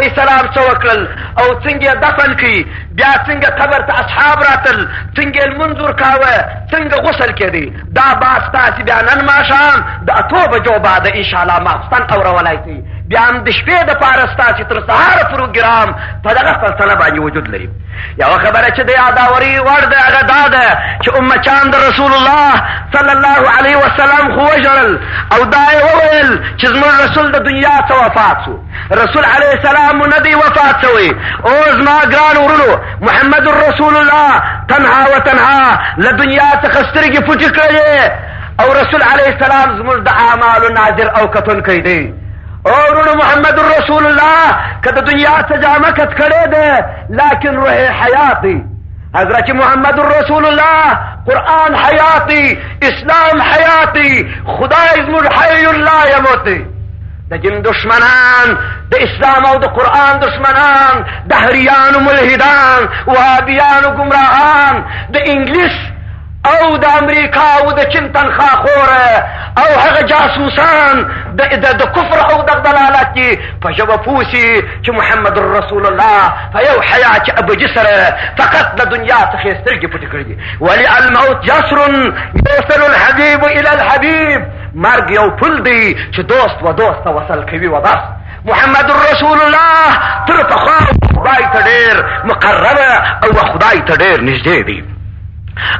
علیه السلام څه وکړل او څنګه یې دفن کړي بیا څنګه قبر ته اصحاب راتل څنګه یې لمونځ ورکاوه څنګه غسل کېدی دا بحث تاسې بیا نن ماښام د اتو بجو بعد انشاءالله ماخوستن اورولای شئ بیا هم د شپې دپاره ستاسې تر سهاره پروګرام په دغه سلسله باندې وجود لري یوه خبره چې د یاداوري وړ ده هغه دا ده چې امچان د رسول الله صلی الله علیه وسلم خو وژړل او دا یې وویل چې زموږ رسول د دنیا څخه وفات شو رسول علیه السلام مو نه دی وفات شوی او زما ګران ورونو محمد رسول الله تنها و تنها له دنیا څخه سترګې پټې کړې او رسول علیه السلام زموږ د اعمالو ناظر او کتونکی دی او ورونو محمد رسول الله که د دنیا څه جامه کت کړې ده لکن روح حیات دی حضرت محمد رسول الله قرآن حیاتی اسلام حیاتی خدای زموږ حی الله یموت دی د دین دشمنان د اسلام او د قرآن دشمنان دهریان و ملحدان وهابیان و گمراهان د انګلیس او د امریکا او د چین تنخوا خور او هغه جاسوسان د د کفر او د دلالت کی په جواب پوسی چې محمد رسول الله په یو حیات ابدی سره فقط د دنیا څخه سترګې پټې کړې ولی الموت جسر يوصل الحبيب الى الحبيب مرګ یو پل دی چې دوست و دوست ته وصل کوي و بس محمد رسول الله تر پخوا خدای ته ډېر مقرب او خدای ته ډېر نږدې دی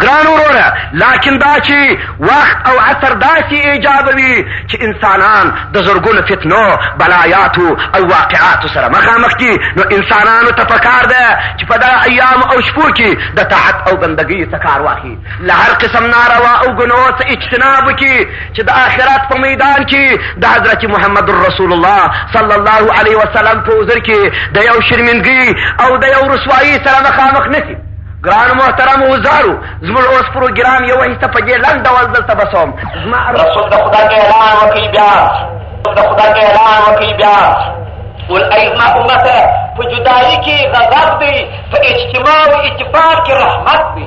ګران وروره لکن دا چې وخت او عصر داسې ایجابوي چې انسانان د زرګونو فتنو بلایاتو او واقعاتو سره مخامخ دي نو انسانانو ته پکار ده چې په دغه ایام او شپو کې د طاعت او بندګۍ څخه کار واخلي له هر قسم ناروا او ګنو څخه اجتناب کی چې د آخرت په میدان کې د حضرت محمد رسول الله صلی الله علیه وسلم په حضور کې د یو شرمندګي او د یو رسوایی سره مخامخ نشي ګران محترم وزارو زموږ اوس پروګرام یو حصہ په دې لنډ ډول دلته بسوم زما رسول د خدای کې اعلان وکړي بیا د خدای کې اعلان وکړي بیا ول ایما امته په جدایي کې غضب دی په اجتماع او اتفاق کې رحمت دی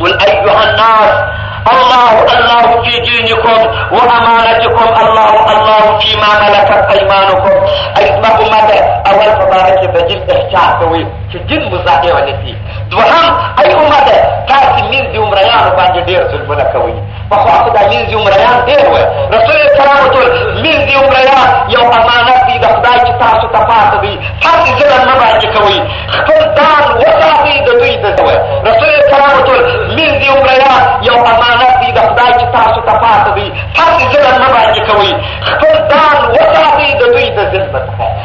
قل ایها الناس الله الله فی دینکم و امانتکم الله الله فی ما ملکت ایمانکم ایتما امت اول مبارک به دین احتیاط کوي چې دین مزاحمه نشي دوهم ای امت تاسو من دې عمریانو باندې ډېر ظلمونه کوي پخوا خو دا مینځي عمریان ډېر وه رسول اسلام ټول مینځي عمریان یو امانت دی د خدای چې تاسو ته پاته دی هسې ظلم نه باندې کوئ خپل ځان وساتئ د دوی د وه رسول اسلام ټول مینځي عمریان یو امانت دی د خدای چې تاسو ته پاته دی هسې ظلم نه باندې کوئ خپل ځان وساتئ د دوی د ظلم څخه